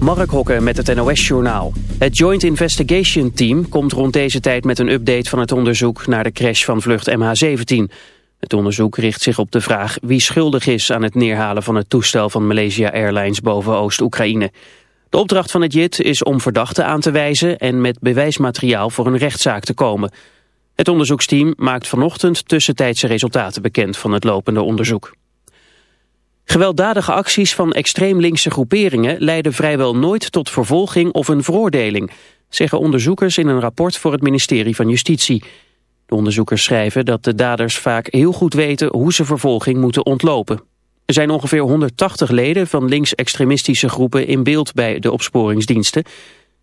Mark Hokke met het NOS-journaal. Het Joint Investigation Team komt rond deze tijd met een update van het onderzoek naar de crash van vlucht MH17. Het onderzoek richt zich op de vraag wie schuldig is aan het neerhalen van het toestel van Malaysia Airlines boven Oost-Oekraïne. De opdracht van het JIT is om verdachten aan te wijzen en met bewijsmateriaal voor een rechtszaak te komen. Het onderzoeksteam maakt vanochtend tussentijdse resultaten bekend van het lopende onderzoek. Gewelddadige acties van extreem linkse groeperingen leiden vrijwel nooit tot vervolging of een veroordeling, zeggen onderzoekers in een rapport voor het ministerie van Justitie. De onderzoekers schrijven dat de daders vaak heel goed weten hoe ze vervolging moeten ontlopen. Er zijn ongeveer 180 leden van linksextremistische groepen in beeld bij de opsporingsdiensten.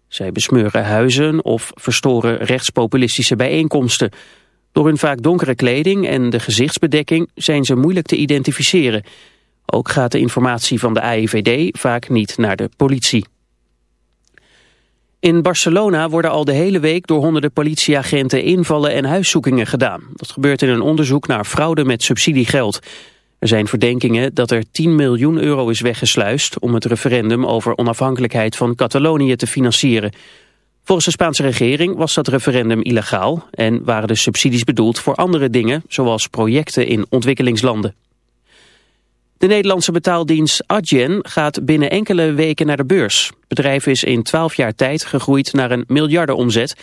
Zij besmeuren huizen of verstoren rechtspopulistische bijeenkomsten. Door hun vaak donkere kleding en de gezichtsbedekking zijn ze moeilijk te identificeren. Ook gaat de informatie van de AIVD vaak niet naar de politie. In Barcelona worden al de hele week door honderden politieagenten invallen en huiszoekingen gedaan. Dat gebeurt in een onderzoek naar fraude met subsidiegeld. Er zijn verdenkingen dat er 10 miljoen euro is weggesluist om het referendum over onafhankelijkheid van Catalonië te financieren. Volgens de Spaanse regering was dat referendum illegaal en waren de subsidies bedoeld voor andere dingen, zoals projecten in ontwikkelingslanden. De Nederlandse betaaldienst Adyen gaat binnen enkele weken naar de beurs. Het bedrijf is in 12 jaar tijd gegroeid naar een miljardenomzet.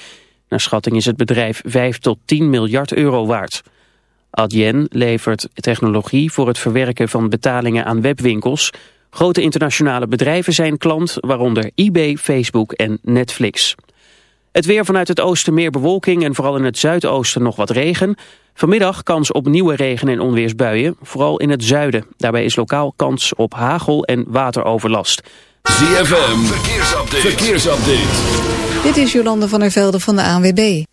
Naar schatting is het bedrijf 5 tot 10 miljard euro waard. Adyen levert technologie voor het verwerken van betalingen aan webwinkels. Grote internationale bedrijven zijn klant, waaronder eBay, Facebook en Netflix. Het weer vanuit het oosten meer bewolking en vooral in het zuidoosten nog wat regen. Vanmiddag kans op nieuwe regen- en onweersbuien, vooral in het zuiden. Daarbij is lokaal kans op hagel en wateroverlast. ZFM, verkeersupdate. verkeersupdate. Dit is Jolande van der Velde van de ANWB.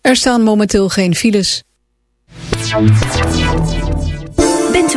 Er staan momenteel geen files.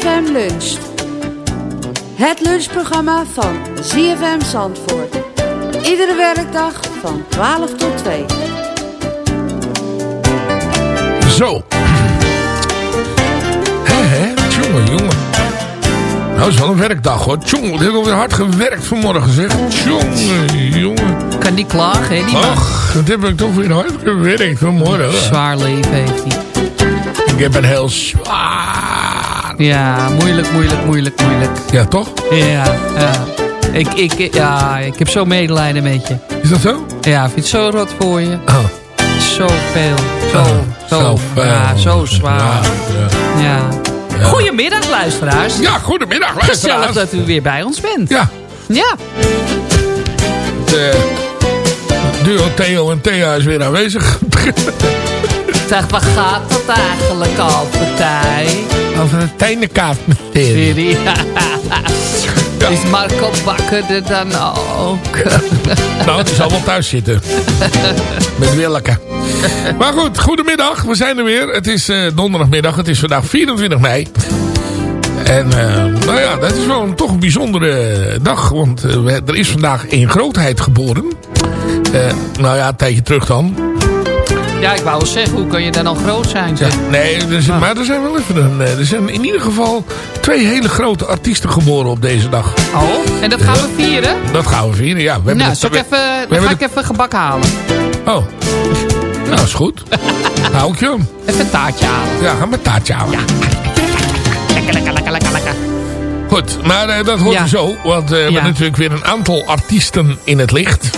ZFM Lunch. Het lunchprogramma van ZFM Zandvoort. Iedere werkdag van 12 tot 2. Zo. Hé, hé, jongen, jongen. Nou, is wel een werkdag hoor. Tjonge, ik heb alweer hard gewerkt vanmorgen zeg. Tjonge, jongen. Kan niet klagen, hè, die Ach, dat heb ik toch weer hard gewerkt vanmorgen. Zwaar leven heeft hij. Ik heb een heel zwaar. Ja, moeilijk, moeilijk, moeilijk, moeilijk. Ja, toch? Ja, ja. Ik, ik, ja, ik heb zo medelijden met je. Is dat zo? Ja, vind je het zo rot voor je? Oh. Zoveel. Zo, Oh, zo, zoveel. ja, zo zwaar. Ja, Ja. Goedemiddag luisteraars. Ja, goedemiddag Gezellig luisteraars. dat u weer bij ons bent. Ja, Ja. de duo Theo en Thea is weer aanwezig. Zeg, waar gaat het eigenlijk al partij? Over een tijnenkaart mysterie. Serie. Is Marco bakkerder dan ook? Nou, die zal wel thuis zitten. Met Willeke. Maar goed, goedemiddag. We zijn er weer. Het is eh, donderdagmiddag. Het is vandaag 24 mei. En eh, nou ja, dat is wel een, toch een bijzondere dag. Want eh, er is vandaag een grootheid geboren. Nou ja, een tijdje terug dan. Ja, ik wou zeggen, hoe kan je dan al groot zijn? Ja, Zeg? nee, zijn, maar er zijn wel even een, eh, er zijn in ieder geval twee hele grote artiesten geboren op deze dag. Oh, en dat gaan we vieren? Dat gaan we vieren, ja. We hebben Nou, zal ik we- even, dan ga ik even gebak halen. Oh, nou is goed. Hou ik je hem. Even een taartje halen. Ja, ga maar taartje houden. Lekker, lekker, lekker, lekker, lekker. Goed, maar eh, dat hoort Ja. u zo. Want eh, we hebben Ja. natuurlijk weer een aantal artiesten in het licht.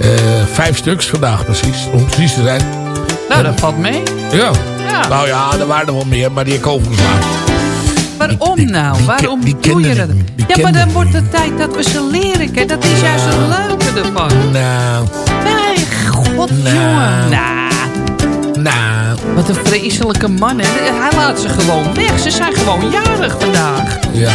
Eh, vijf stuks vandaag precies, om precies te zijn. Nou, dat valt mee. Ja. Ja. Nou ja, er waren er wel meer, maar die heb ik overgeslagen. Waarom nou? die Waarom die doe je dat? Ja, maar dan wordt het tijd dat we ze leren. Kijk, dat is juist het leuke ervan. Nou, Nee, god Nou. jongen. Nou, nou, wat een vreselijke man. Hè. Hij laat ze gewoon weg. Ze zijn gewoon jarig vandaag. ja.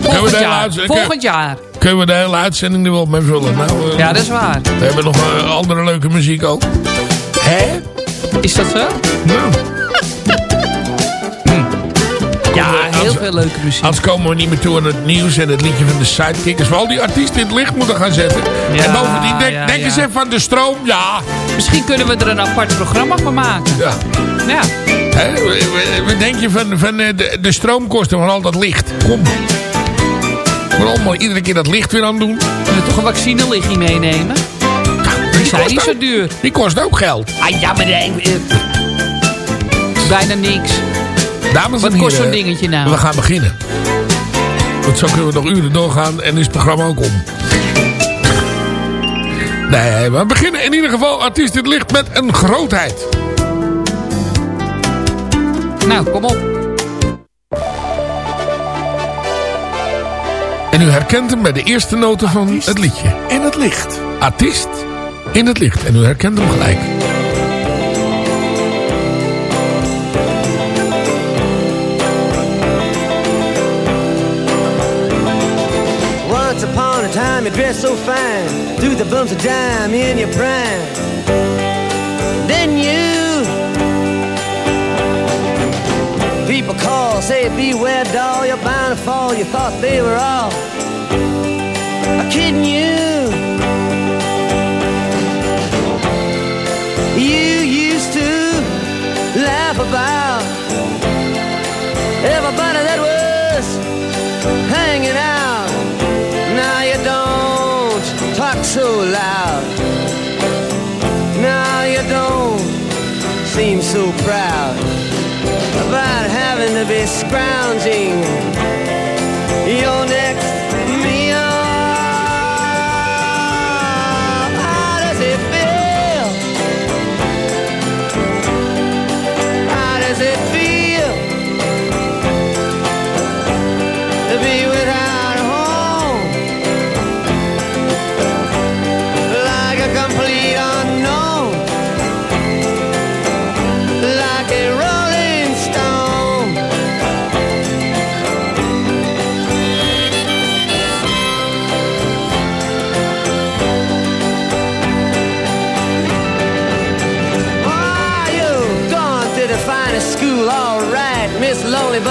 Volgend de jaar. Volgend jaar. Kunnen we de hele uitzending er wel mee vullen? Nou, eh, Ja, dat is waar. We hebben nog eh, andere leuke muziek ook. Hè? Is dat zo? Nou, Ja, Als- heel veel leuke muziek. anders komen we niet meer toe aan het nieuws en het liedje van de sidekickers. We al die artiesten in het licht moeten gaan zetten. Ja, en bovendien, denk, ja, denk ja. eens even aan de stroom. Ja, Misschien kunnen we er een apart programma van maken. ja. Ja. We- Wat denk je van, van eh, de, de stroomkosten van al dat licht? Kom. We allemaal iedere keer dat licht weer aan doen. Kunnen we toch een vaccinelichtje meenemen? Die zijn niet zo duur. Die kost ook geld. Ah, ja, maar nee. eh, Bijna niks. Dames Wat en kost zo'n dingetje nou? We gaan beginnen. Want zo kunnen we nog uren doorgaan en is het programma ook om. Nee, we beginnen in ieder geval artiest in het licht met een grootheid. Nou, kom op. En u herkent hem bij de eerste noten van het liedje. In het licht. Artiest in het licht. En u herkent hem gelijk. Once upon a time you dressed so fine Threw the bumps of dime in your prime Call, say beware doll You're bound to fall, you thought they were all Kidding You be scrounging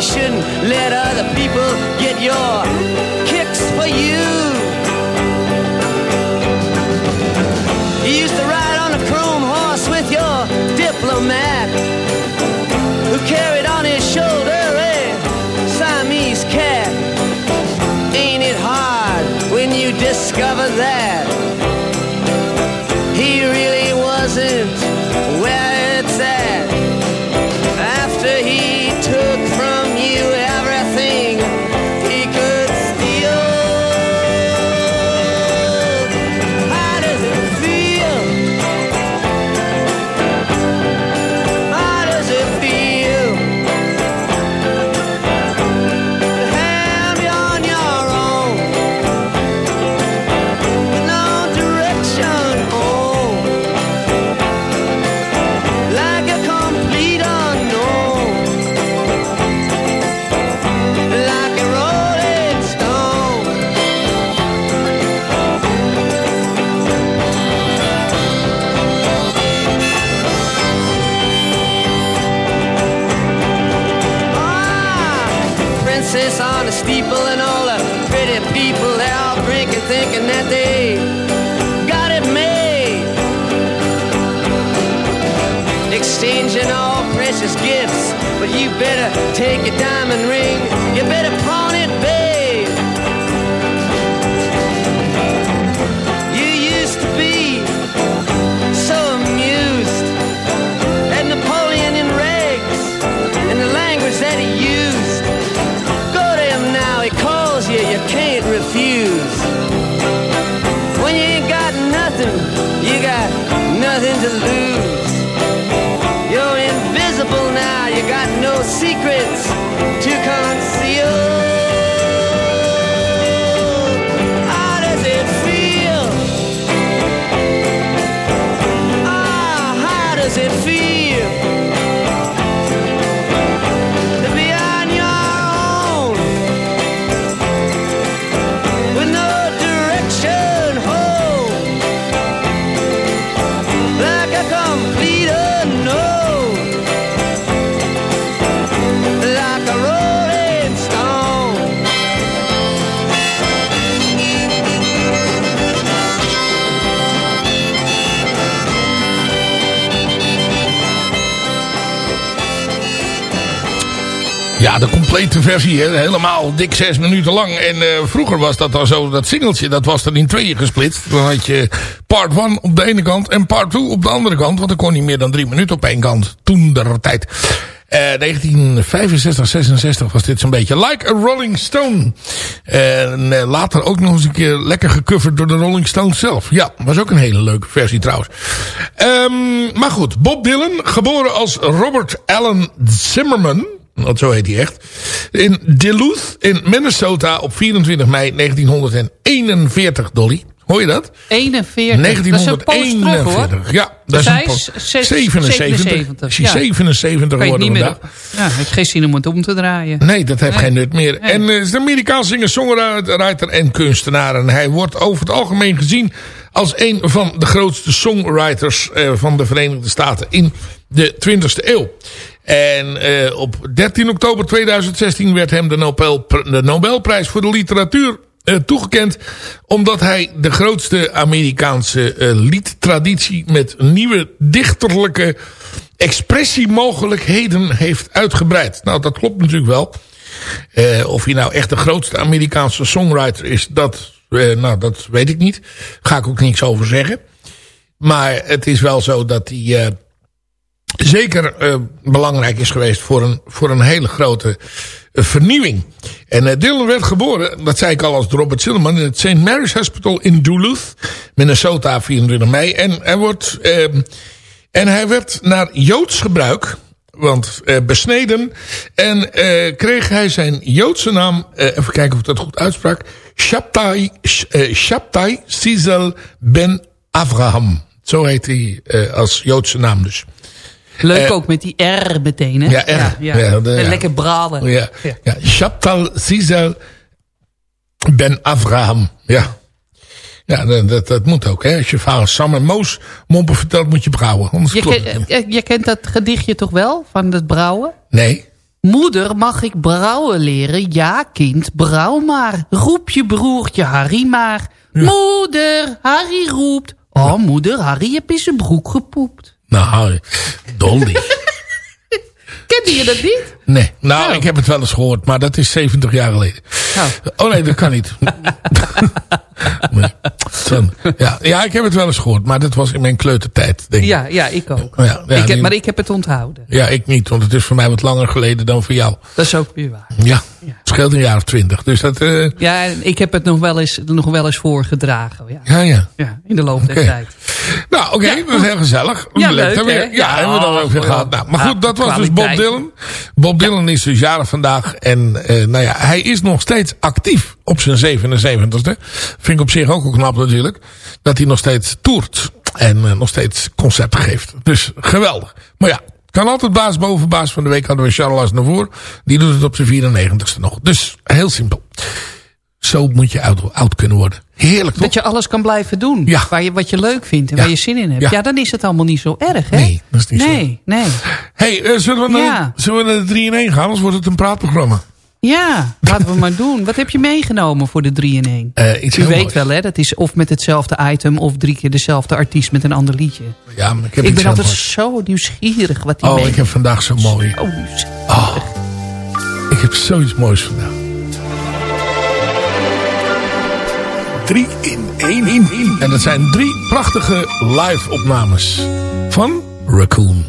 You shouldn't let other people get your complete versie. Helemaal dik zes minuten lang. En eh, vroeger was dat dan zo. Dat singeltje, dat was dan in tweeën gesplitst. Dan had je part 1 op de ene kant en part 2 op de andere kant. Want dan kon niet meer dan drie minuten op één kant. Toen de tijd. Eh 1965, 66 was dit zo'n beetje. Like a Rolling Stone. En eh, later ook nog eens een keer lekker gecoverd door de Rolling Stones zelf. Ja, was ook een hele leuke versie trouwens. Ehm, maar goed, Bob Dylan, geboren als Robert Allen Zimmerman want zo heet hij echt. In Duluth in Minnesota op 24 mei 1941, Dolly. Hoor je dat? 41. Dat is een poos terug, 1941. hoor. Ja, dat is Zij een poos. is zes- 77. 77, Is hij ja. 77 Kan je geworden niet meer vandaag. op. Ja, heeft geen zin om het om te draaien. Nee, dat heeft Nee. geen nut meer. Nee. En uh, is een Amerikaans zinger, songwriter en kunstenaar. En hij wordt over het algemeen gezien als een van de grootste songwriters uh, van de Verenigde Staten in de 20e eeuw. En uh, op 13 oktober 2016 werd hem de, Nobel, Nobelprijs voor de literatuur uh, toegekend. Omdat hij de grootste Amerikaanse uh, liedtraditie met nieuwe dichterlijke expressiemogelijkheden heeft uitgebreid. Nou, dat klopt natuurlijk wel. Of hij nou echt de grootste Amerikaanse songwriter is, dat, nou, dat weet ik niet. Ga ik ook niks over zeggen. Maar het is wel zo dat hij uh, zeker belangrijk is geweest voor een, voor een hele grote vernieuwing. En Dylan werd geboren, dat zei ik al als Robert Zillerman, in het St. Mary's Hospital in Duluth, Minnesota, 24 mei. En hij wordt... En hij werd naar Joods gebruik, want uh, besneden. En uh, kreeg hij zijn Joodse naam, uh, even kijken of ik dat goed uitsprak. Shabtai, Shabtai Sizel ben Avraham. Zo heet hij als Joodse naam dus. Leuk ook met die R meteen, hè? Ja, R. Ja, ja. ja, de, en lekker braden. Ja, ja. ja. Sizel ben Avraham. Ja. Ja, dat, dat, dat moet ook. Hè. Als je vader Sam en Moos mompen vertelt, moet je brouwen. Anders Je, klopt ken- het niet. eh, je kent dat gedichtje toch wel, van het brouwen? Nee. Moeder, mag ik brouwen leren? Ja, kind, brouw maar. Roep je broertje Harry maar. Moeder, Harry roept. Oh, moeder, Harry heb in zijn broek gepoept. Nou, Dolly. Kende je dat niet? Nee. Nou, Oh. ik heb het wel eens gehoord, maar dat is 70 jaar geleden. Oh. Oh nee, dat kan niet. Nee. Ja, ja, ik heb het wel eens gehoord, maar dat was in mijn kleutertijd, denk ik. Ja, ja, ik ook. Ja, ja, ik heb, die- maar ik heb het onthouden. Ja, ik niet, want het is voor mij wat langer geleden dan voor jou. Dat is ook weer waar. Ja, het scheelt een jaar of twintig. Dus dat, eh, Ja, ik heb het nog wel eens, nog wel eens voorgedragen. Ja, ja, ja. ja in de loop der tijd. Nou, oké, dat is heel gezellig. Ja, Leuk, hè, weer. Ja, hebben we dan ook weer oh, gehad. Nou, maar ja, goed, dat was dus Bob. Dylan. Bob Dylan is dus jarig vandaag. En eh, nou ja, hij is nog steeds actief op zijn 77ste. Vind ik op zich ook wel knap natuurlijk. Dat hij nog steeds toert. En eh, nog steeds concerten geeft. Dus geweldig. Maar ja, kan altijd baas boven baas van de week hadden we Charles Aznavour. Die doet het op zijn 94ste nog. Dus heel simpel. Zo moet je oud, oud kunnen worden. Heerlijk toch? Dat je alles kan blijven doen. Ja. Waar je, wat je leuk vindt en Ja. waar je zin in hebt. Ja. Ja. dan is het allemaal niet zo erg, hè? Nee, dat is niet zo. nee, Nee, hey, eh, zullen, we naar, Ja. zullen we naar de 3 in 1 gaan? Anders wordt het een praatprogramma. Ja, laten we maar doen. Wat heb je meegenomen voor de 3 in 1? Eh, iets U weet moois. wel, hè? Dat is of met hetzelfde item of drie keer dezelfde artiest met een ander liedje. Ja, maar ik heb Ik ben altijd moois. zo nieuwsgierig wat die Oh, ik heb vandaag zo mooi. Oh. Oh, ik heb zoiets moois vandaag. 3 in 1. En dat zijn drie prachtige live opnames van Raccoon.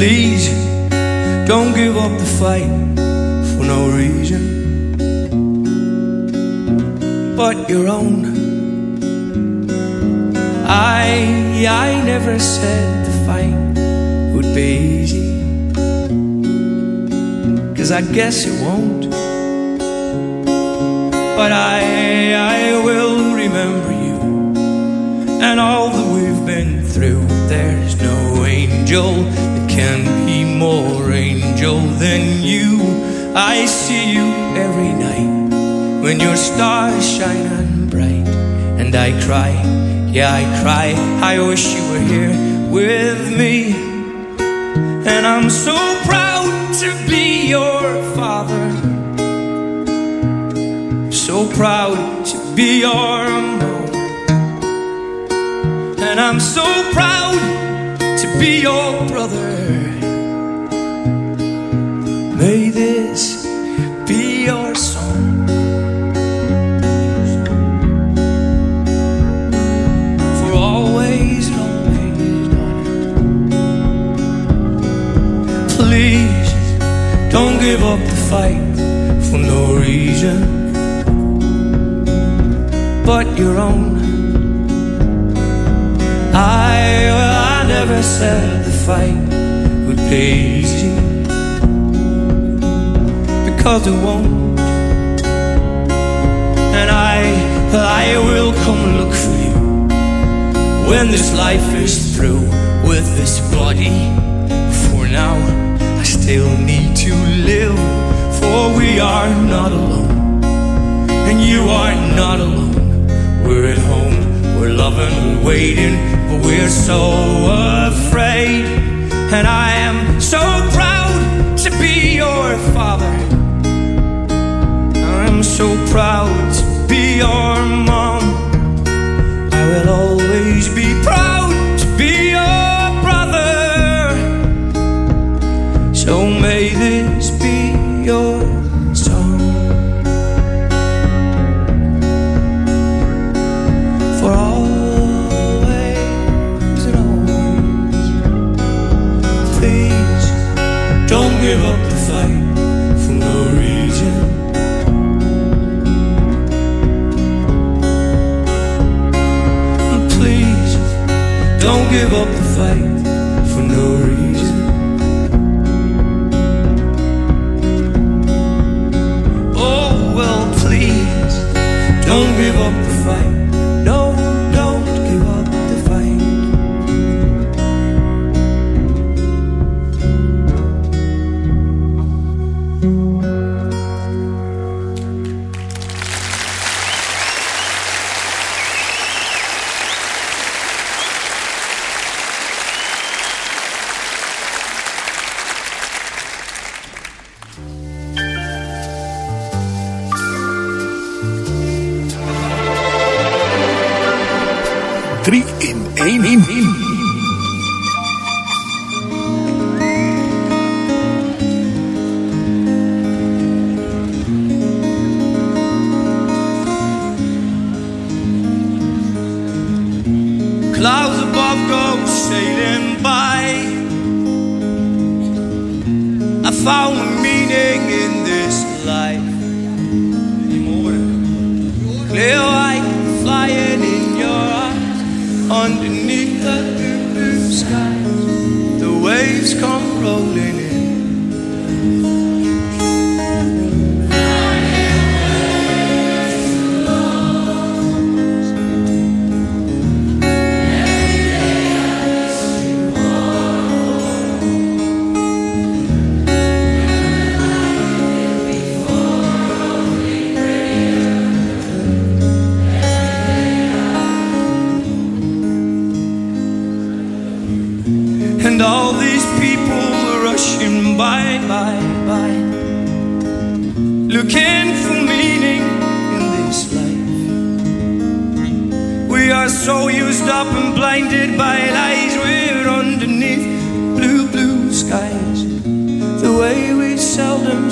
Please don't give up the fight for no reason but your own. I I never said the fight would be easy. Cause I guess it won't. But I I will remember you and all that we've been through. There's no angel can be more angel than you. I see you every night when your stars shine bright, and I cry, yeah, I cry. I wish you were here with me, and I'm so proud to be your father. So proud to be your mom. And I'm so proud to be your brother. May this be your song. For always and always. Please don't give up the fight for no reason but your own. I never said the fight would be easy because it won't. And I, I will come look for you when this life is through with this body. For now, I still need to live, for we are not alone, and you are not alone. We're at home, we're loving waiting, we're so afraid. And I am so proud to be your father. I'm so proud to be your mom. I will always be proud give up way we seldom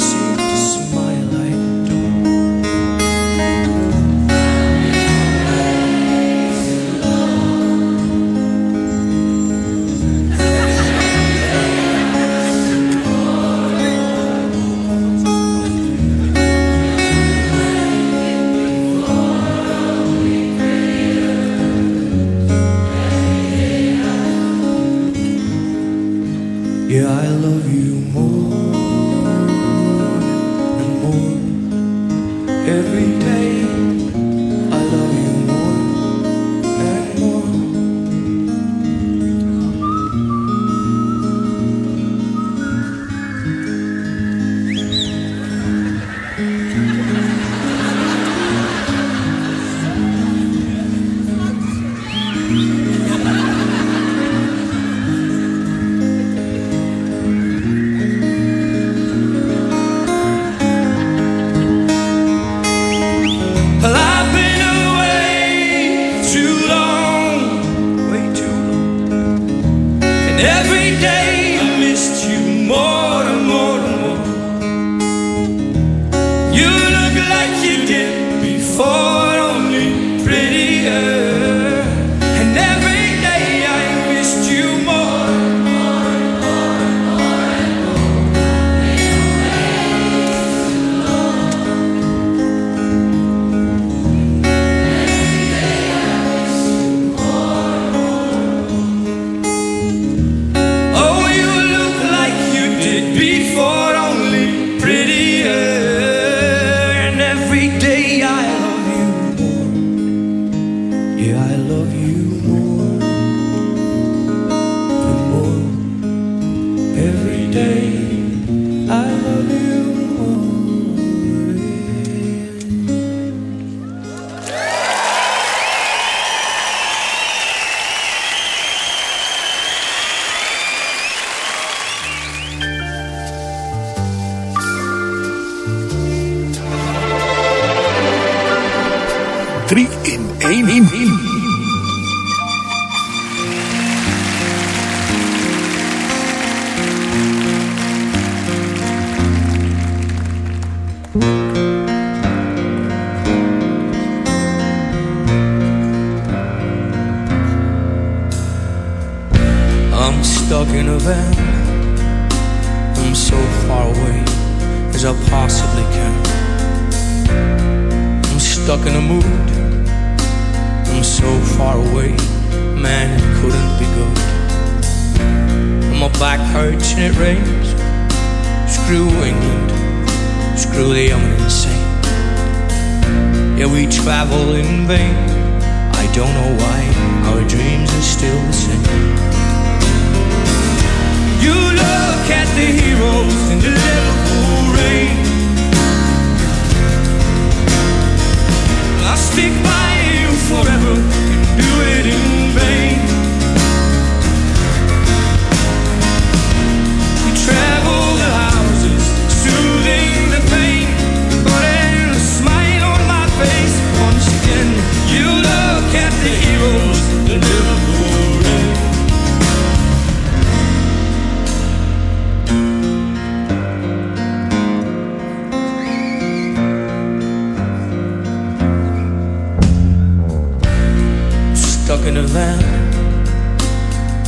fan.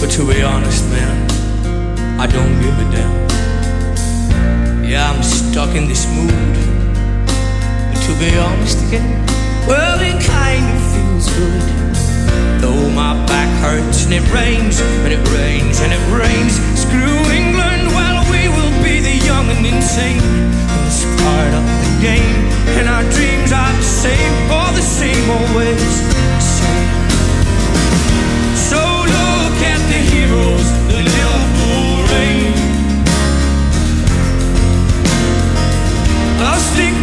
But to be honest, man, I don't give a damn. Yeah, I'm stuck in this mood. But to be honest again, well, it kind of feels good. Though my back hurts and it rains and it rains and it rains. Screw England, well, we will be the young and insane. It's part of the game, and our dreams are the same, all the same always. I'll stick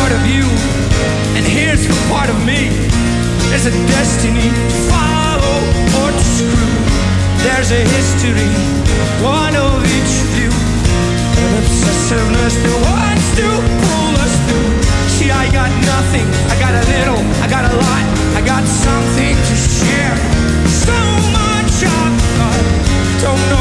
part of you, and here's a part of me. There's a destiny to follow or to screw. There's a history, one of each of you. An obsessiveness that wants to pull us through. See, I got nothing, I got a little, I got a lot, I got something to share. So much I've got, don't know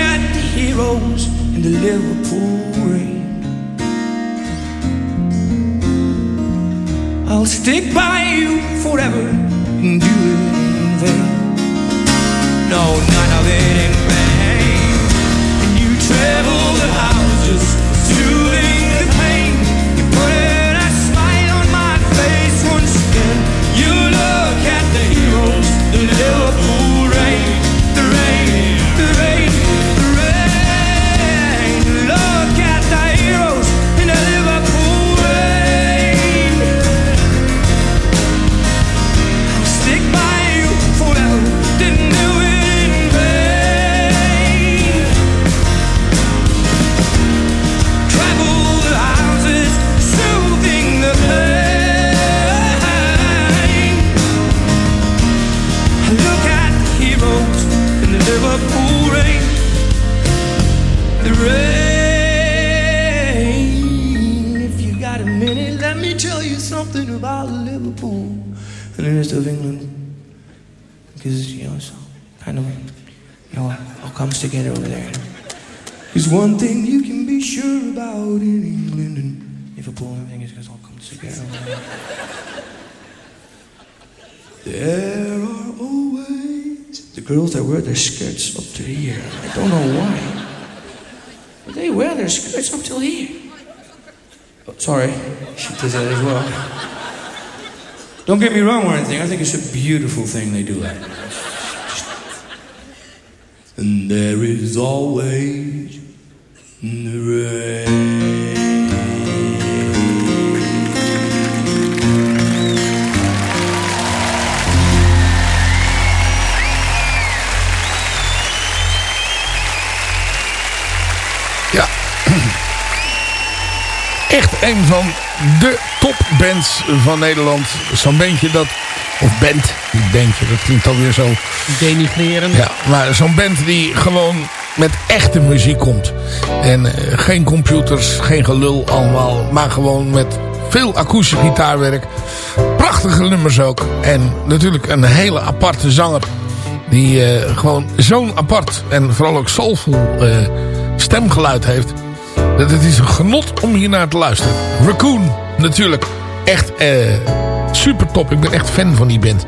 At the heroes in the Liverpool rain. I'll stick by you forever and do it in vain. No, none of it in vain. And you travel the houses, of England. Because, you know, it's all kind of, you know, all comes together over there. There's one thing you can be sure about in England and Liverpool and everything is because all comes together. There are always the girls that wear their skirts up to here. I don't know why. But they wear their skirts up till here. Oh, sorry, she does that as well. Don't get me wrong or anything. I think it's a beautiful thing they do that. And there is always the rain. Echt een van de topbands van Nederland. Zo'n bandje dat... Of band, niet bandje, dat klinkt alweer zo... Denigreren. Ja, maar zo'n band die gewoon met echte muziek komt. En eh, geen computers, geen gelul allemaal. Maar gewoon met veel akoestische gitaarwerk. Prachtige nummers ook. En natuurlijk een hele aparte zanger. Die eh, gewoon zo'n apart en vooral ook soulful eh, stemgeluid heeft. Dat het is een genot om hier naar te luisteren. Raccoon, natuurlijk. Echt eh, super top. Ik ben echt fan van die band.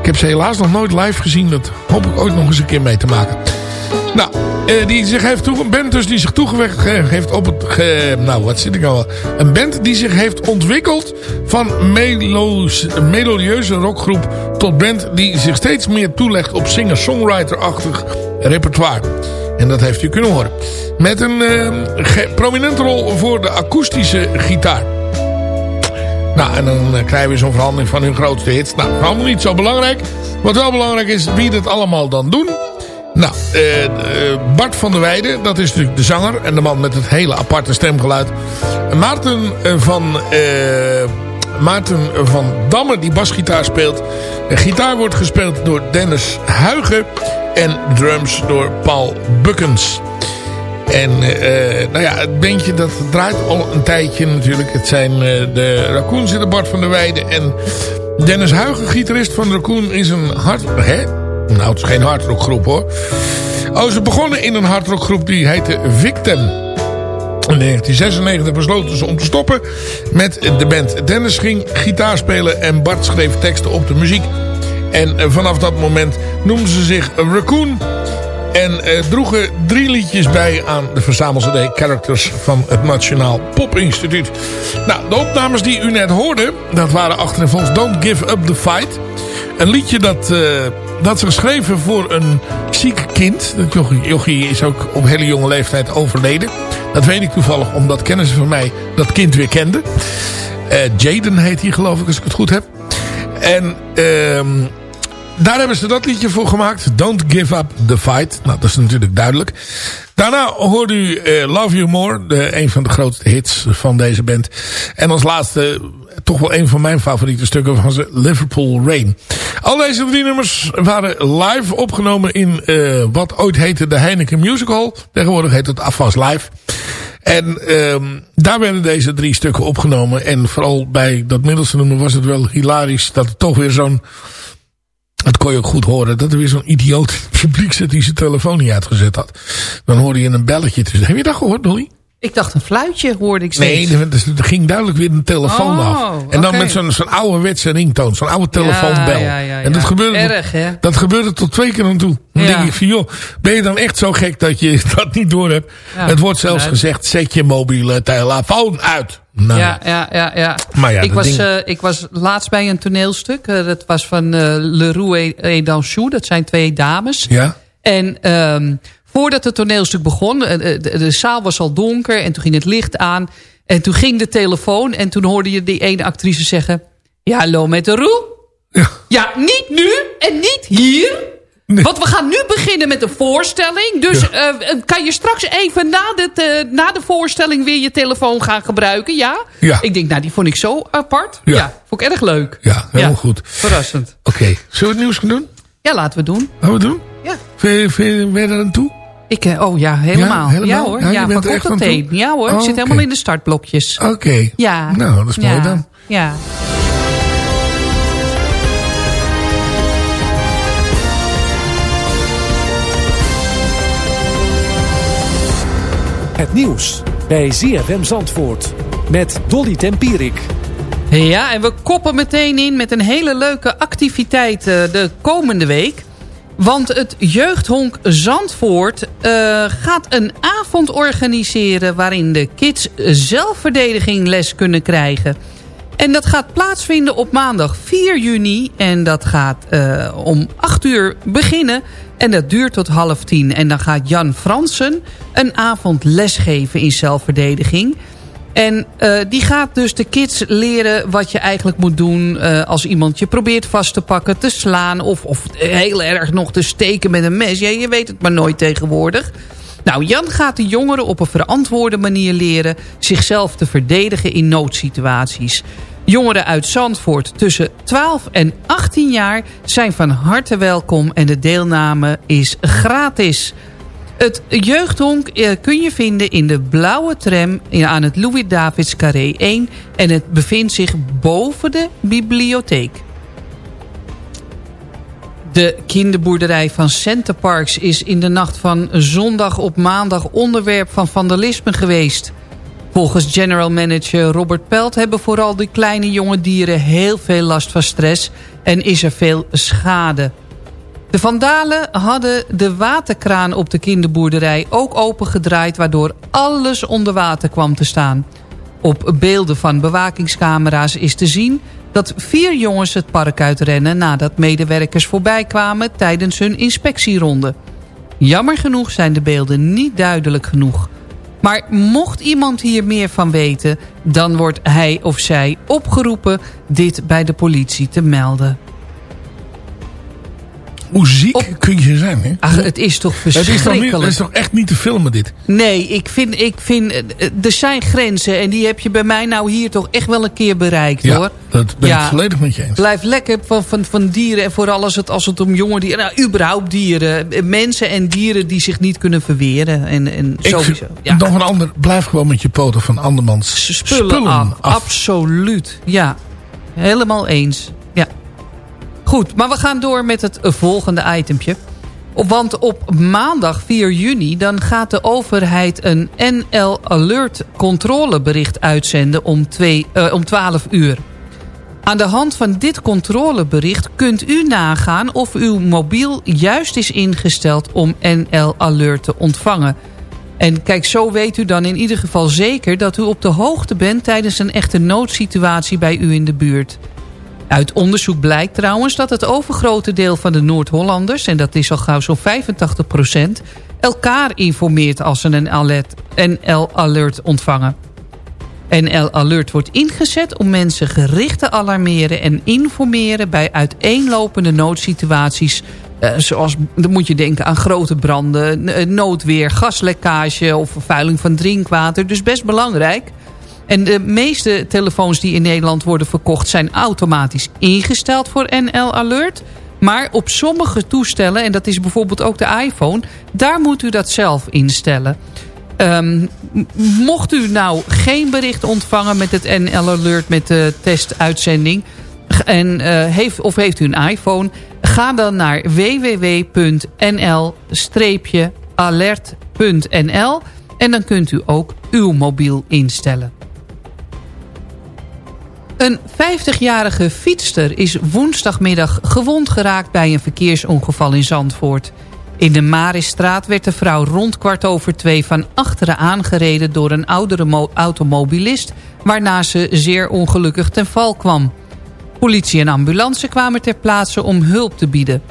Ik heb ze helaas nog nooit live gezien. Dat hoop ik ooit nog eens een keer mee te maken. Nou, eh, die zich heeft toe, een band dus die zich toegewerkt heeft op het... nou, wat zit ik nou al? Een band die zich heeft ontwikkeld van melo's, melodieuze rockgroep tot band die zich steeds meer toelegt op singer-songwriter-achtig repertoire. En dat heeft u kunnen horen. Met een eh, prominente rol voor de akoestische gitaar. Nou, en dan eh, krijgen we zo'n verhandeling van hun grootste hits. Nou, dat allemaal niet zo belangrijk. Wat wel belangrijk is, wie dit allemaal dan doen. Nou, eh, eh, Bart van der Weijden, dat is natuurlijk de zanger. En de man met het hele aparte stemgeluid. Maarten eh, van... eh, Maarten van Damme die basgitaar speelt. De gitaar wordt gespeeld door Dennis Huigen. En drums door Paul Bukkens. En uh, nou ja, het bandje dat draait al een tijdje natuurlijk. Het zijn uh, de Raccoons in de Bart van der Weide. En Dennis Huigen, gitarist van Raccoon, is een hard... Hè? Nou, het is geen hardrockgroep hoor. Oh, ze begonnen in een hardrockgroep die heette Victim. In 1996 besloten ze om te stoppen met de band. Dennis ging gitaar spelen en Bart schreef teksten op de muziek. En vanaf dat moment noemden ze zich Raccoon... En eh, droegen drie liedjes bij aan de verzamel Characters van het Nationaal Pop Instituut. Nou, de opnames die u net hoorde, dat waren achter en volgens Don't Give Up The Fight. Een liedje dat, uh, dat is geschreven voor een ziek kind. Dat jochie, is ook op hele jonge leeftijd overleden. Dat weet ik toevallig, omdat kennissen van mij dat kind weer kenden. Uh, Jaden heet hij geloof ik, als ik het goed heb. En... Daar hebben ze dat liedje voor gemaakt. Don't Give Up The Fight. Nou, dat is natuurlijk duidelijk. Daarna hoorde u uh, Love You More. Een van de grootste hits van deze band. En als laatste toch wel een van mijn favoriete stukken van ze. Liverpool Rain. Al deze drie nummers waren live opgenomen in uh, wat ooit heette de Heineken Music Hall. Tegenwoordig heet het Afwas Live. En um, daar werden deze drie stukken opgenomen. En vooral bij dat middelste nummer was het wel hilarisch dat het toch weer zo'n dat kon je ook goed horen. Dat er weer zo'n idioot publiek zit die zijn telefoon niet uitgezet had. Dan hoorde je een belletje tussen. Heb je dat gehoord, Dolly? Ik dacht een fluitje hoorde ik steeds. Nee, er ging duidelijk weer een telefoon oh, af. En dan okay. met zo'n zo'n ouderwetse ringtoon. Zo'n oude telefoonbel. Ja, ja, ja, en dat gebeurde, Erg, hè? dat gebeurde tot twee keer aan toe. Dan denk ik van, joh, ben je dan echt zo gek dat je dat niet door hebt? het wordt zelfs gezegd, zet je mobiele telefoon uit. Nou, ja, ja, ja, ja. Maar ja, ik, was, ding... uh, ik was laatst bij een toneelstuk. Uh, dat was van uh, Leroux et Danchou. Dat zijn twee dames. Ja. En um, voordat het toneelstuk begon, de, de, de, zaal was al donker en toen ging het licht aan. En toen ging de telefoon en toen hoorde je die ene actrice zeggen... Ja, hallo met de Roe. Ja. ja, niet nu en niet hier. Nee. Want we gaan nu beginnen met de voorstelling. Dus ja. uh, kan je straks even na de, uh, na de voorstelling weer je telefoon gaan gebruiken? Ja? ja. Ik denk, nou die vond ik zo apart. Ja, ja vond ik erg leuk. Ja, helemaal goed. Verrassend. Oké, okay. zullen we het nieuws gaan doen? Ja, laten we doen. Gaan we het doen? Ja. Ben je, ben je er aan toe? Ik, oh ja, helemaal. Ja, helemaal? ja hoor. Ja, van kop tot teen. Ja hoor, oh, ik zit okay. helemaal in de startblokjes. Oké. Okay. Ja. Nou, dat is mooi dan. Ja. Het nieuws bij ZFM Zandvoort met Dolly Tempierik. Ja, en we koppen meteen in met een hele leuke activiteit de komende week. Want het jeugdhonk Zandvoort uh, gaat een avond organiseren... waarin de kids zelfverdediging les kunnen krijgen. En dat gaat plaatsvinden op maandag 4 juni. En dat gaat uh, om 8 uur beginnen. En dat duurt tot half tien. En dan gaat Jan Fransen een avond lesgeven in zelfverdediging. En uh, die gaat dus de kids leren wat je eigenlijk moet doen... Uh, als iemand je probeert vast te pakken, te slaan... of, of heel erg nog te steken met een mes. Ja, je weet het maar nooit tegenwoordig. Nou, Jan gaat de jongeren op een verantwoorde manier leren... zichzelf te verdedigen in noodsituaties. Jongeren uit Zandvoort tussen 12 en 18 jaar zijn van harte welkom... en de deelname is gratis... Het jeugdhonk eh, kun je vinden in de blauwe tram aan het Louis-Davids Carré 1. En het bevindt zich boven de bibliotheek. De kinderboerderij van Centerparks is in de nacht van zondag op maandag onderwerp van vandalisme geweest. Volgens general manager Robert Pelt hebben vooral de kleine jonge dieren heel veel last van stress en is er veel schade. De vandalen hadden de waterkraan op de kinderboerderij ook opengedraaid... waardoor alles onder water kwam te staan. Op beelden van bewakingscamera's is te zien... dat vier jongens het park uitrennen nadat medewerkers voorbij kwamen... tijdens hun inspectieronde. Jammer genoeg zijn de beelden niet duidelijk genoeg. Maar mocht iemand hier meer van weten... dan wordt hij of zij opgeroepen dit bij de politie te melden. Hoe ziek kun je zijn, hè? Ach, het is toch Het is toch, niet, verschrikkelijk. het is toch echt niet te filmen, dit? Nee, ik vind, ik vind, eh, er zijn grenzen en die heb je bij mij nou hier toch echt wel een keer bereikt Ja, hoor. dat ben Ja. ik volledig met je eens. Blijf lekker van, van, van dieren en vooral als het, als het om jonge dieren, nou überhaupt dieren, eh, mensen en dieren die zich niet kunnen verweren en, en Ik sowieso. Ja. Nog een ander, blijf gewoon met je poten van andermans spullen, af. Absoluut, ja. Helemaal eens. Goed, maar we gaan door met het volgende itempje. Want op maandag 4 juni dan gaat de overheid een NL Alert controlebericht uitzenden om, twee, eh, om 12 uur. Aan de hand van dit controlebericht kunt u nagaan of uw mobiel juist is ingesteld om NL Alert te ontvangen. En kijk, zo weet u dan in ieder geval zeker dat u op de hoogte bent tijdens een echte noodsituatie bij u in de buurt. Uit onderzoek blijkt trouwens dat het overgrote deel van de Noord-Hollanders... en dat is al gauw zo'n 85% elkaar informeert als ze een alert, NL-alert ontvangen. NL-alert wordt ingezet om mensen gericht te alarmeren... en informeren bij uiteenlopende noodsituaties... eh, zoals, dan moet je denken aan grote branden, eh, noodweer, gaslekkage... of vervuiling van drinkwater, dus best belangrijk... En de meeste telefoons die in Nederland worden verkocht... zijn automatisch ingesteld voor NL Alert. Maar op sommige toestellen, en dat is bijvoorbeeld ook de iPhone... daar moet u dat zelf instellen. Ehm, mocht u nou geen bericht ontvangen met het NL Alert... met de testuitzending... En, eh, heeft, of heeft u een iPhone... ga dan naar www.nl-alert.nl... en dan kunt u ook uw mobiel instellen. Een 50-jarige fietster is woensdagmiddag gewond geraakt bij een verkeersongeval in Zandvoort. In de Marisstraat werd de vrouw rond kwart over twee van achteren aangereden door een oudere mo- automobilist... waarna ze zeer ongelukkig ten val kwam. Politie en ambulance kwamen ter plaatse om hulp te bieden.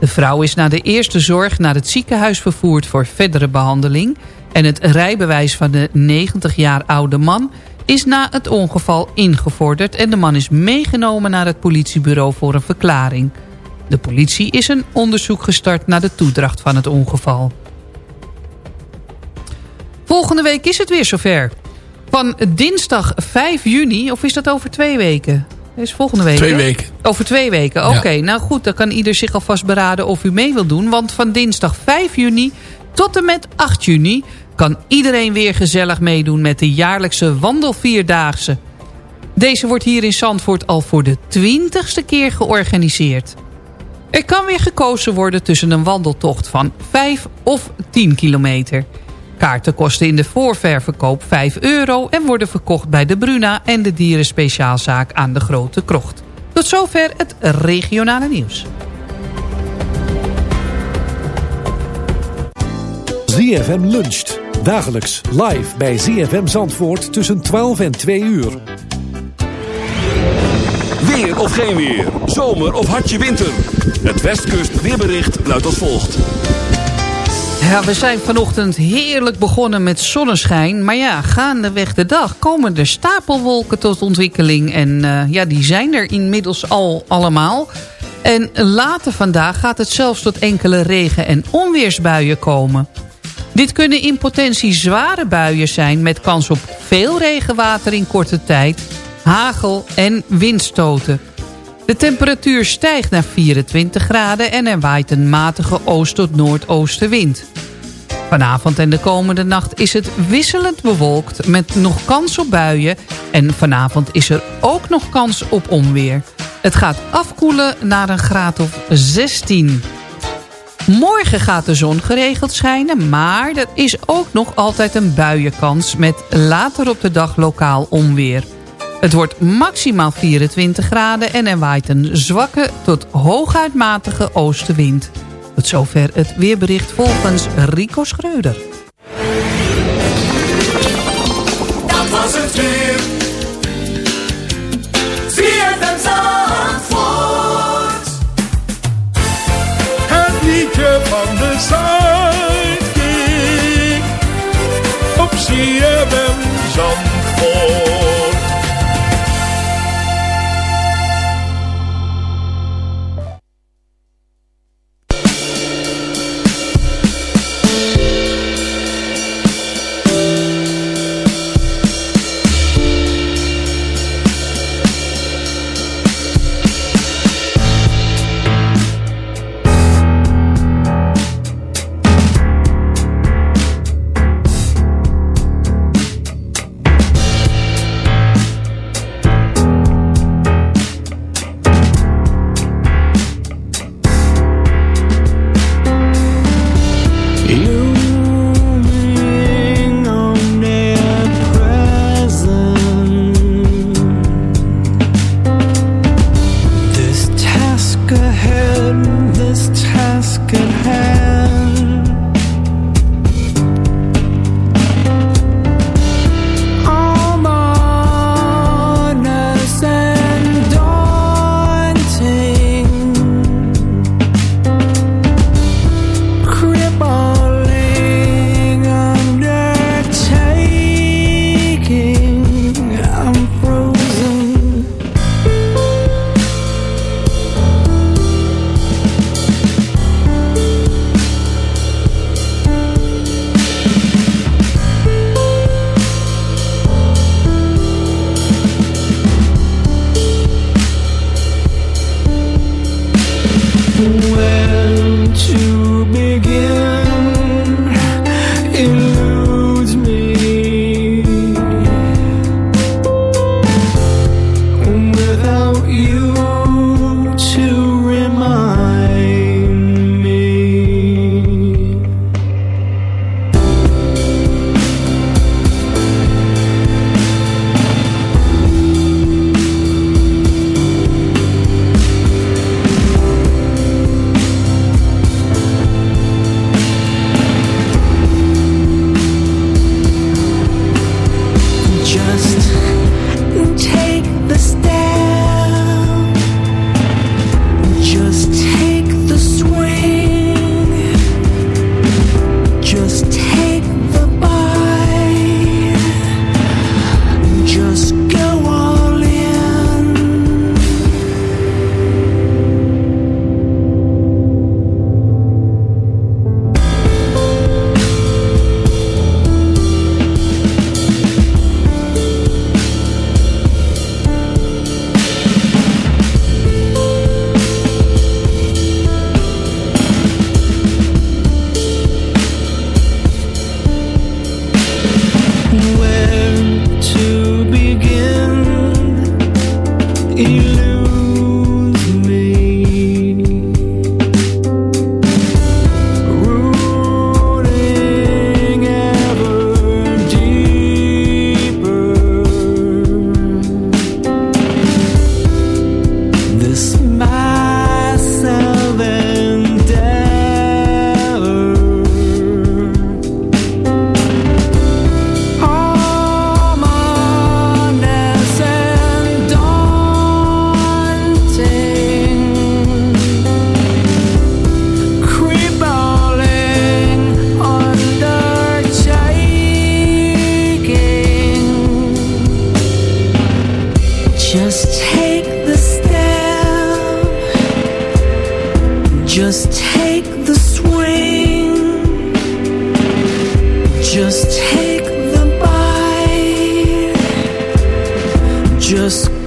De vrouw is na de eerste zorg naar het ziekenhuis vervoerd voor verdere behandeling... en het rijbewijs van de 90 jaar oude man is na het ongeval ingevorderd... en de man is meegenomen naar het politiebureau voor een verklaring. De politie is een onderzoek gestart naar de toedracht van het ongeval. Volgende week is het weer zover. Van dinsdag 5 juni, of is dat over twee weken? Dat is volgende week, Twee hè? weken. Over twee weken, Ja. oké. Nou goed, dan kan ieder zich alvast beraden of u mee wil doen. Want van dinsdag 5 juni tot en met 8 juni... kan iedereen weer gezellig meedoen met de jaarlijkse wandelvierdaagse. Deze wordt hier in Zandvoort al voor de twintigste keer georganiseerd. Er kan weer gekozen worden tussen een wandeltocht van 5 of 10 kilometer. Kaarten kosten in de voorververkoop 5 euro... en worden verkocht bij de Bruna en de dierenspeciaalzaak aan de Grote Krocht. Tot zover het regionale nieuws. ZFM luncht. Dagelijks live bij ZFM Zandvoort tussen 12 en 2 uur. Weer of geen weer. Zomer of hartje winter. Het Westkust weerbericht luidt als volgt. Ja, we zijn vanochtend heerlijk begonnen met zonneschijn. Maar ja, gaandeweg de dag komen er stapelwolken tot ontwikkeling. En eh, ja, die zijn er inmiddels al allemaal. En later vandaag gaat het zelfs tot enkele regen- en onweersbuien komen. Dit kunnen in potentie zware buien zijn met kans op veel regenwater in korte tijd, hagel en windstoten. De temperatuur stijgt naar 24 graden en er waait een matige oost- tot noordoostenwind. Vanavond en de komende nacht is het wisselend bewolkt met nog kans op buien. En vanavond is er ook nog kans op onweer. Het gaat afkoelen naar een graad of 16. Morgen gaat de zon geregeld schijnen, maar er is ook nog altijd een buienkans... met later op de dag lokaal onweer. Het wordt maximaal 24 graden en er waait een zwakke tot hooguit matige oostenwind. Tot zover het weerbericht volgens Rico Schreuder. Dat was het weer. De Sidekick. Op ZFM Zandvoort. Just take the swing. Just take the bite. Just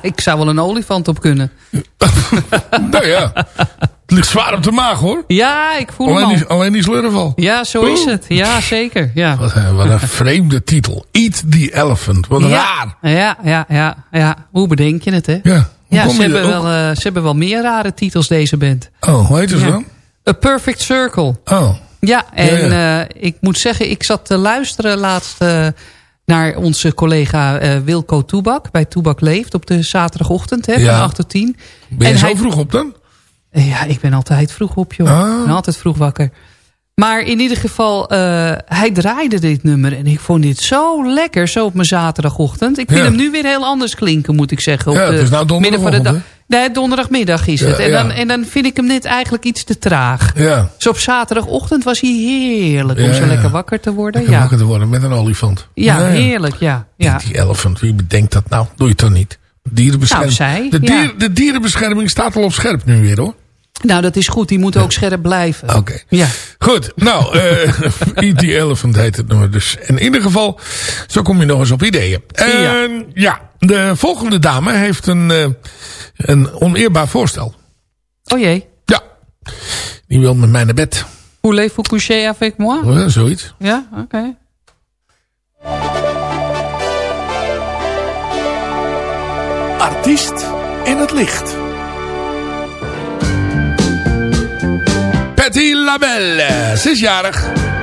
ik zou wel een olifant op kunnen. nou ja, het ligt zwaar op de maag hoor. Ja, ik voel Alleen hem al. die, alleen die slurf al. Ja, zo is het. Ja, zeker. Ja. Wat, een- wat een vreemde titel. Eat the Elephant. Wat raar. Ja, ja, ja, ja. Hoe bedenk je het, hè? Ja, ze hebben, wel, eh, ze hebben wel meer rare titels, deze band. Oh, hoe heet het Ja. dan? A Perfect Circle. Oh. Ja, en Ja, eh, ik moet zeggen, ik zat te luisteren laatst eh, naar onze collega eh, Wilco Toebak. Bij Toebak Leeft op de zaterdagochtend, hè, Ja. van 8 tot 10. Ben je En zo hij- vroeg op dan? Ja, ik ben altijd vroeg op, joh. Ah. Ik ben altijd vroeg wakker. Maar in ieder geval, eh, hij draaide dit nummer. En ik vond dit zo lekker, zo op mijn zaterdagochtend. Ik vind Ja. hem nu weer heel anders klinken, moet ik zeggen. Op Ja, de nou midden van de dag. Nee, donderdagmiddag is Ja, het. En, ja. dan, en dan vind ik hem net eigenlijk iets te traag. Ja. Dus op zaterdagochtend was hij heerlijk om Ja, zo lekker wakker te worden. Lekker Ja, wakker te worden met een olifant. ja heerlijk, ja. ja. Die elephant, wie bedenkt dat nou? Doe je het dan niet? Dierenbescherming. Nou, zij, de, dier, de dierenbescherming staat al op scherp nu weer hoor. Nou, dat is goed. Die moet ook scherp blijven. Oké. Ja. Goed, nou, eh Eat the Elephant heet het nummer dus. En in ieder geval, zo kom je nog eens op ideeën. En ja, de volgende dame heeft een, eh, een oneerbaar voorstel. Oh jee. Ja. Die wil met mij naar bed. Voulez-vous coucher avec moi? Oh, ja, zoiets. Ja, oké. Artiest in het licht. LaBelle, zesjarig. Lady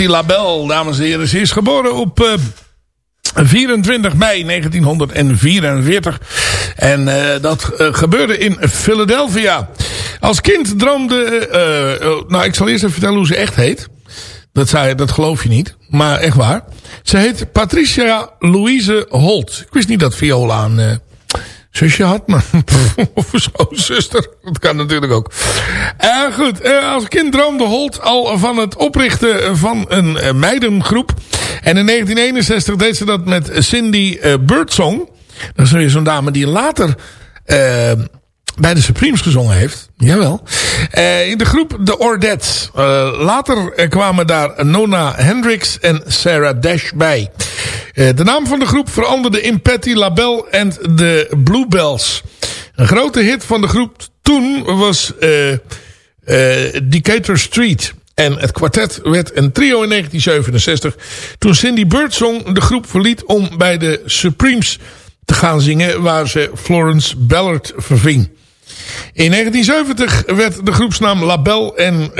Ja, Patty LaBelle, dames en heren. Ze is geboren op eh, 24 mei 1944. En eh, dat eh, gebeurde in Philadelphia. Als kind droomde... eh, eh, nou, ik zal eerst even vertellen hoe ze echt heet. Dat, zei, dat geloof je niet. Maar echt waar. Ze heet Patricia Louise Holt. Ik wist niet dat Viola een eh, zusje had. Maar of zo'n zuster. Dat kan natuurlijk ook. Eh, goed. eh, als kind droomde Holt al van het oprichten van een eh, meidengroep. En in 1961 deed ze dat met Cindy Birdsong. Dat is weer zo'n dame die later... bij de Supremes gezongen heeft. Jawel. In de groep The Ordettes. Later kwamen daar Nona Hendricks en Sarah Dash bij. Eh, de naam van de groep veranderde in Patty LaBelle en de Bluebells. Een grote hit van de groep toen was... eh, Decatur Street. En het kwartet werd een trio in 1967. Toen Cindy Birdsong de groep verliet om bij de Supremes te gaan zingen. Waar ze Florence Ballard verving. In 1970 werd de groepsnaam Label en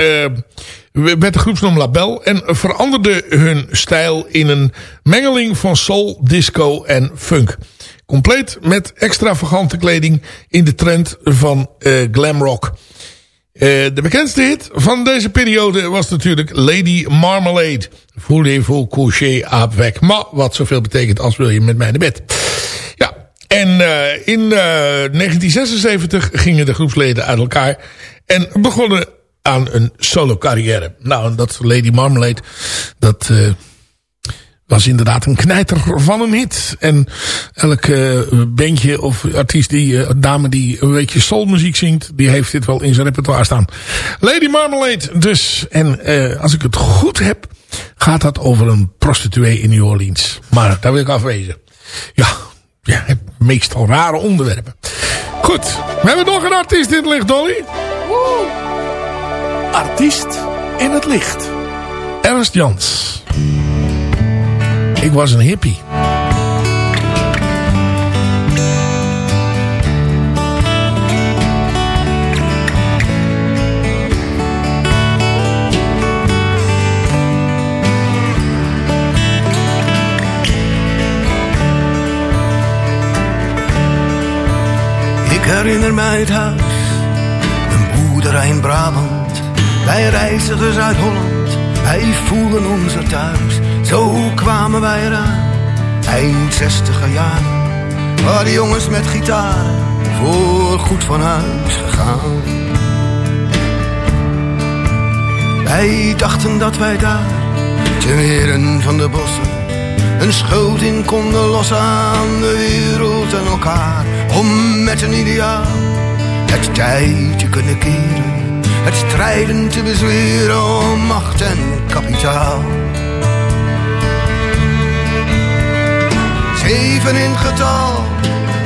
werd de groepsnaam Label en veranderde hun stijl in een mengeling van soul, disco en funk. Compleet met extravagante kleding in de trend van eh glam rock. Eh, de bekendste hit van deze periode was natuurlijk Lady Marmalade. Voulez-vous coucher avec moi? Wat zoveel betekent als wil je met mij naar bed. Ja, en eh, in eh, 1976 gingen de groepsleden uit elkaar en begonnen aan een solo carrière. Nou, dat Lady Marmalade, dat eh, was inderdaad een knijter van een hit. En elk eh, bandje of artiest, die, eh, dame die een beetje soulmuziek zingt, die heeft dit wel in zijn repertoire staan. Lady Marmalade dus. En als ik het goed heb, gaat dat over een prostituee in New Orleans. Maar daar wil ik afwezen. Ja, ja, meestal rare onderwerpen. Goed, we hebben nog een artiest in het licht, Dolly. Artiest in het licht. Ernst Jans. Ik was een hippie. Ik herinner mij het huis, een boerderij in Brabant. Wij reizigers uit Holland, wij voelen ons er thuis. Zo kwamen wij eraan, eind zestiger jaren. Waar jongens met gitaren voor goed van huis gegaan. Wij dachten dat wij daar, te meren van de bossen, een schulting konden lossen aan de wereld en elkaar. Om met een ideaal het tijd te kunnen keren. Het strijden te bezweren om macht en kapitaal. Zeven in getal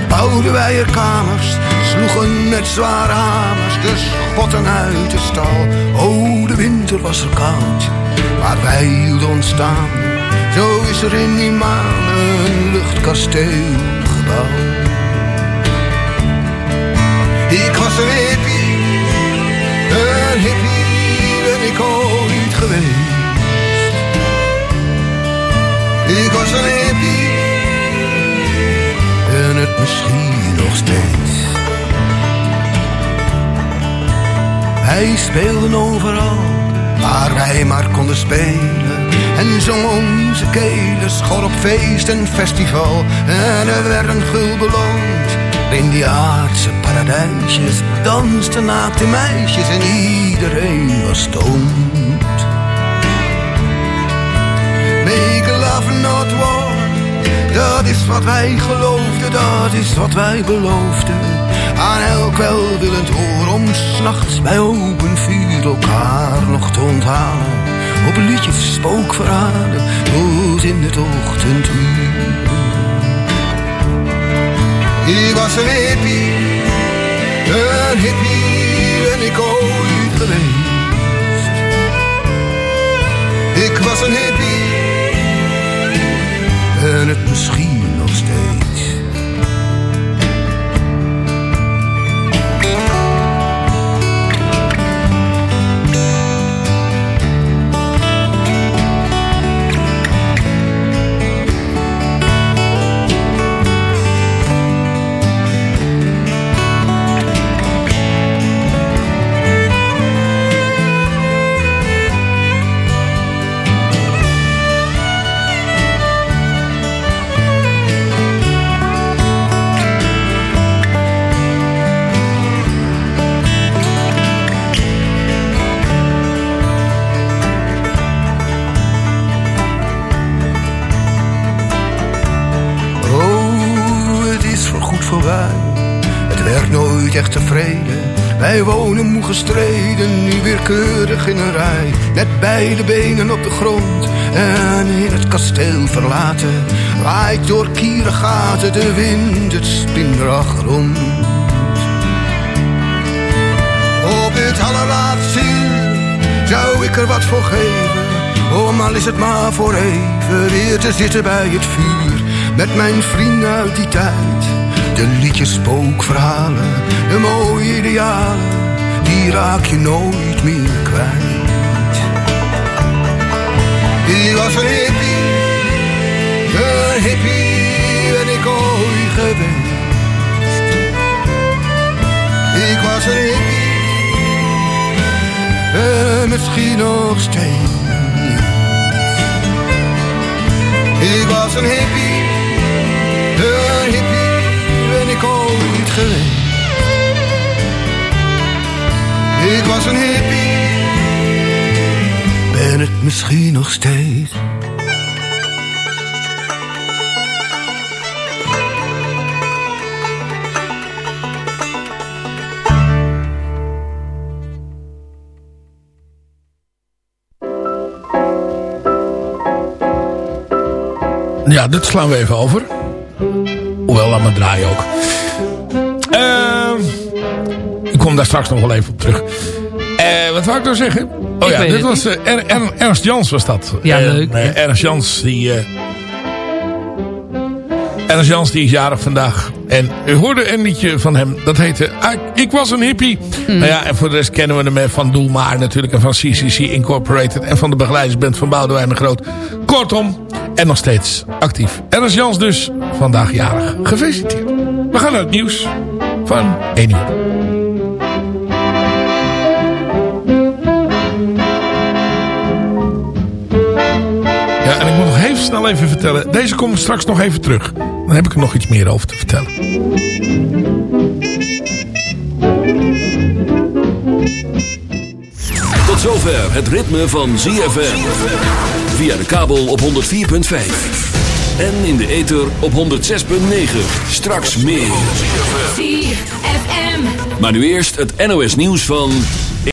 bouwden wij er kamers. Sloegen met zware hamers de schotten uit de stal. Oh, de winter was er koud, maar wij hielden ons staan. Zo is er in die maan een luchtkasteel gebouwd. Ik was een hippie, Ik was een hippie, en het misschien nog steeds. Wij speelden overal, waar wij maar konden spelen. En zongen onze kelen schor op feest en festival. En er werden gul beloond. In die aardse paradijsjes dansten naakte meisjes en iedereen was stoned. Dat is wat wij geloofden, dat is wat wij beloofden. Aan elk welwillend oor om s'nachts bij open vuur elkaar nog te onthalen. Op liedjes spookverhalen, tot in het ochtenduur. Ik was een hippie, een hippie ben ik ooit geweest. Ik was een hippie, en het misschien gestreden, nu weer keurig in een rij. Met beide benen op de grond en in het kasteel verlaten. Waait door kieren gaten de wind het spinrag rond. Op het allerlaatste zou ik er wat voor geven. Oh, al is het maar voor even weer te zitten bij het vuur. Met mijn vrienden uit die tijd. De liedjes, spookverhalen, de mooie idealen. Die raak je nooit meer kwijt. Ik was een hippie, een hippie ben ik ooit geweest. Ik was een hippie, en misschien nog steeds. Ik was een hippie, een hippie ben ik ooit geweest. Ik was een hippie, ben het misschien nog steeds. Ja, dit slaan we even over. Hoewel, laat maar draaien ook. Ik kom daar straks nog wel even op terug. Eh, wat wou ik nou zeggen? Oh Ik ja, dit was eh, Er- Er- Ernst Jans was dat. Ja, Eh, leuk. Ernst Jans, die... Ernst Jans, die is jarig vandaag. En u hoorde een liedje van hem. Dat heette ah, Ik was een hippie. Hmm. Nou ja, en voor de rest kennen we hem van Doe Maar natuurlijk. En van CCC Incorporated. En van de begeleidingsband van Boudewijn de Groot. Kortom, en nog steeds actief. Ernst Jans dus, vandaag jarig. Gefeliciteerd. We gaan naar het nieuws van 1 uur. Snel even vertellen. Deze komt straks nog even terug. Dan heb ik er nog iets meer over te vertellen. Tot zover het ritme van ZFM. Via de kabel op 104.5. En in de ether op 106.9. Straks meer. ZFM. Maar nu eerst het NOS nieuws van...